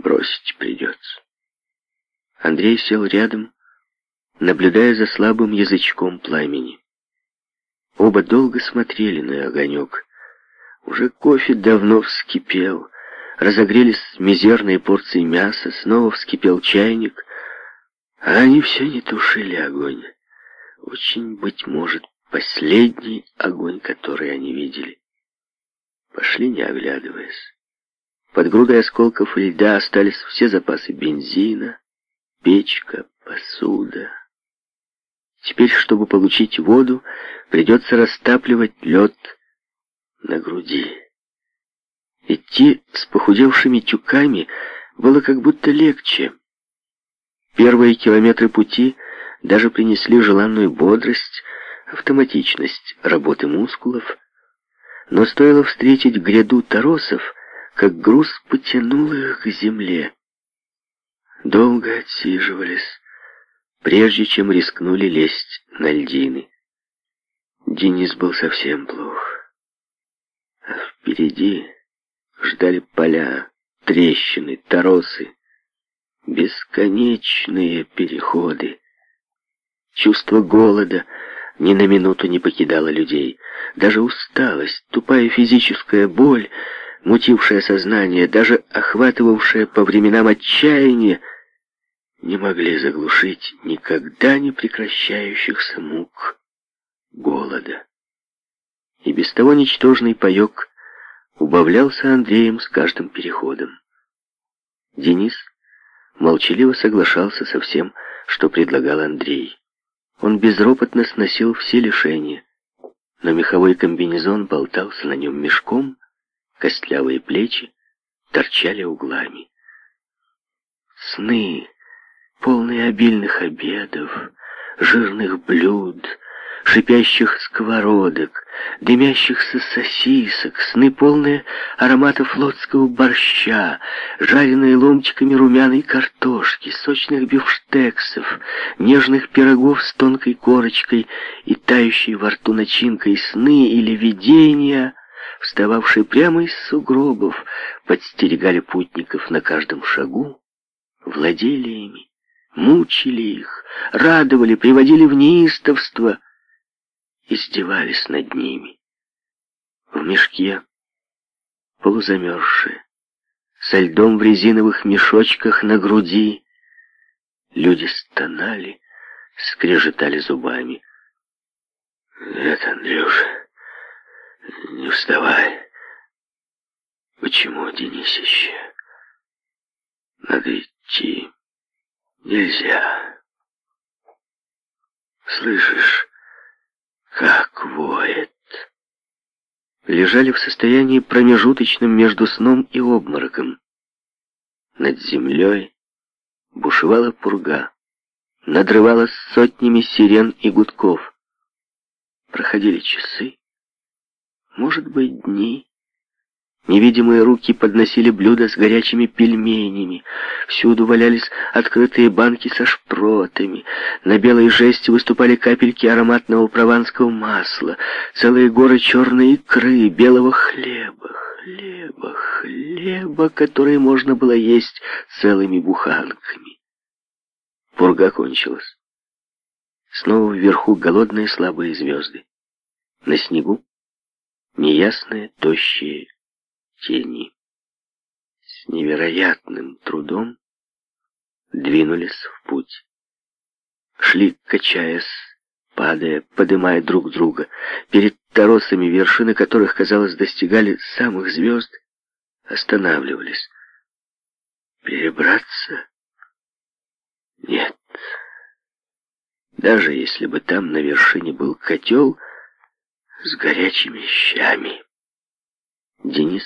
бросить придется. Андрей сел рядом, наблюдая за слабым язычком пламени. Оба долго смотрели на огонек. Уже кофе давно вскипел, разогрелись мизерные порции мяса, снова вскипел чайник, а они все не тушили огонь. Очень, быть может, последний огонь, который они видели. Пошли, не оглядываясь. Под грудой осколков льда остались все запасы бензина, печка, посуда. Теперь, чтобы получить воду, придется растапливать лед на груди. Идти с похудевшими тюками было как будто легче. Первые километры пути даже принесли желанную бодрость, автоматичность работы мускулов. Но стоило встретить гряду торосов — как груз потянул их к земле. Долго отсиживались, прежде чем рискнули лезть на льдины. Денис был совсем плох. А впереди ждали поля, трещины, торосы, бесконечные переходы. Чувство голода ни на минуту не покидало людей. Даже усталость, тупая физическая боль — мутившее сознание, даже охватывавшее по временам отчаяние, не могли заглушить никогда не прекращающихся мук голода. И без того ничтожный паёк убавлялся Андреем с каждым переходом. Денис молчаливо соглашался со всем, что предлагал Андрей. Он безропотно сносил все лишения, но меховой комбинезон болтался на нем мешком, костлявые плечи торчали углами. Сны, полные обильных обедов, жирных блюд, шипящих сковородок, дымящихся сосисок, сны полные аромата флотского борща, жареные ломтиками румяной картошки, сочных бифштексов, нежных пирогов с тонкой корочкой и тающей во рту начинкой сны или видения, встававшие прямо из сугробов, подстерегали путников на каждом шагу, владели ими, мучили их, радовали, приводили в неистовство, издевались над ними. В мешке, полузамерзшие, со льдом в резиновых мешочках на груди, люди стонали, скрежетали зубами. «Нет, Андрюша», не вставай. Почему, Денисище? Надо идти. Нельзя. Слышишь, как воет. Лежали в состоянии промежуточном между сном и обмороком. Над землей бушевала пурга, надрывала сотнями сирен и гудков. Проходили часы, может быть, дни. Невидимые руки подносили блюда с горячими пельменями. Всюду валялись открытые банки со шпротами. На белой жести выступали капельки ароматного прованского масла. Целые горы черной икры, белого хлеба, хлеба, хлеба, который можно было есть целыми буханками. Пурга кончилась. Снова вверху голодные слабые звезды. На снегу неясные тощие тени. С невероятным трудом двинулись в путь. Шли, качаясь, падая, подымая друг друга, перед торосами, вершины которых, казалось, достигали самых звезд, останавливались. Перебраться? Нет. Даже если бы там на вершине был котел — с горячими щами. Денис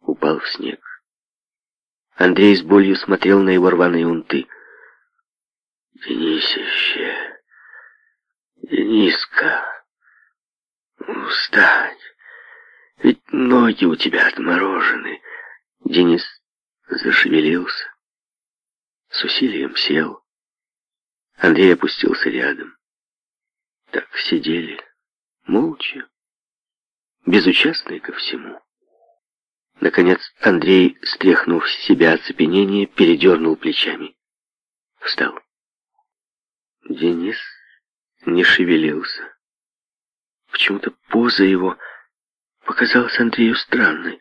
упал в снег. Андрей с болью смотрел на его рваные унты. «Денисище! Дениска! Встань! Ведь ноги у тебя отморожены!» Денис зашевелился. С усилием сел. Андрей опустился рядом. Так сидели молча, безучастная ко всему. Наконец Андрей, стряхнув с себя оцепенение, передернул плечами. Встал. Денис не шевелился. Почему-то поза его показалась Андрею странной.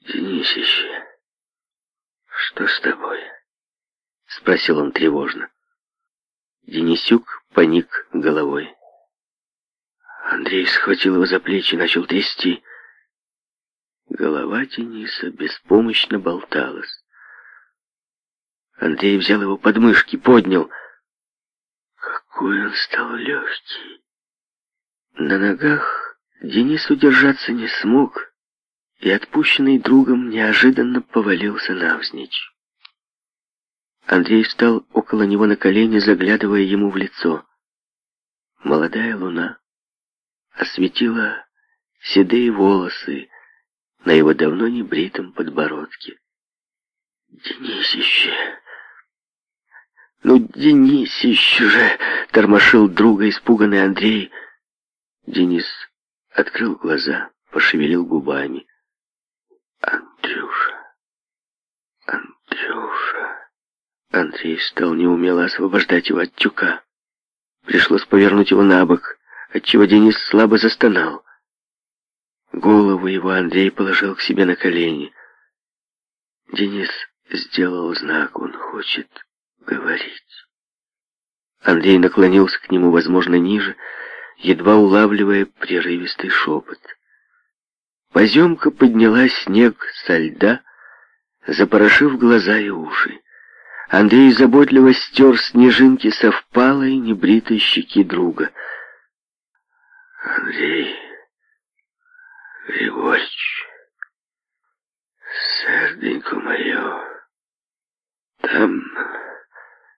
«Денисище, что с тобой?» — спросил он тревожно. Денисюк поник головой. Андрей схватил его за плечи и начал трясти. Голова Дениса беспомощно болталась. Андрей взял его под мышки, поднял. Какой он стал легкий. На ногах Денис удержаться не смог, и отпущенный другом неожиданно повалился навзничь. Андрей встал около него на колени, заглядывая ему в лицо. Молодая луна осветила седые волосы на его давно небритом подбородке. «Денисище! Ну, Денисище же!» — тормошил друга испуганный Андрей. Денис открыл глаза, пошевелил губами. «Андрюша! Андрюша!» Андрей стал неумело освобождать его от тюка. Пришлось повернуть его на бок — отчего Денис слабо застонал. Голову его Андрей положил к себе на колени. Денис сделал знак, он хочет говорить. Андрей наклонился к нему, возможно, ниже, едва улавливая прерывистый шепот. Поземка подняла снег со льда, запорошив глаза и уши. Андрей заботливо стер снежинки со впалой небритой щеки друга — Андрей Григорьевич, серденько мое, там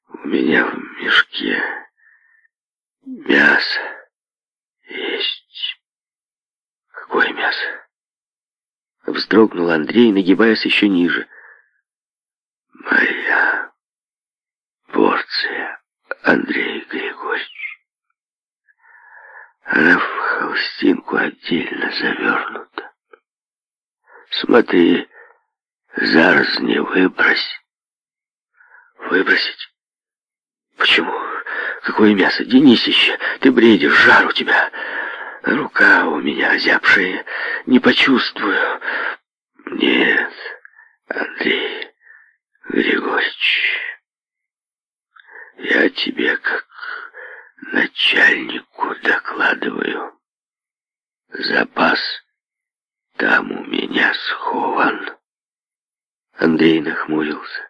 у меня в мешке мясо есть. Какое мясо? Вздрогнул Андрей, нагибаясь еще ниже. Моя порция, Андрей Григорьевич. Она пластинку отдельно завернута. Смотри, зараз не выбрось. Выбросить? Почему? Какое мясо? Денисище, ты бредишь, жар у тебя. Рука у меня озябшая, не почувствую. Нет, Андрей Григорьевич, я тебе как начальнику докладываю. Запас там у меня схован. Андрей нахмурился.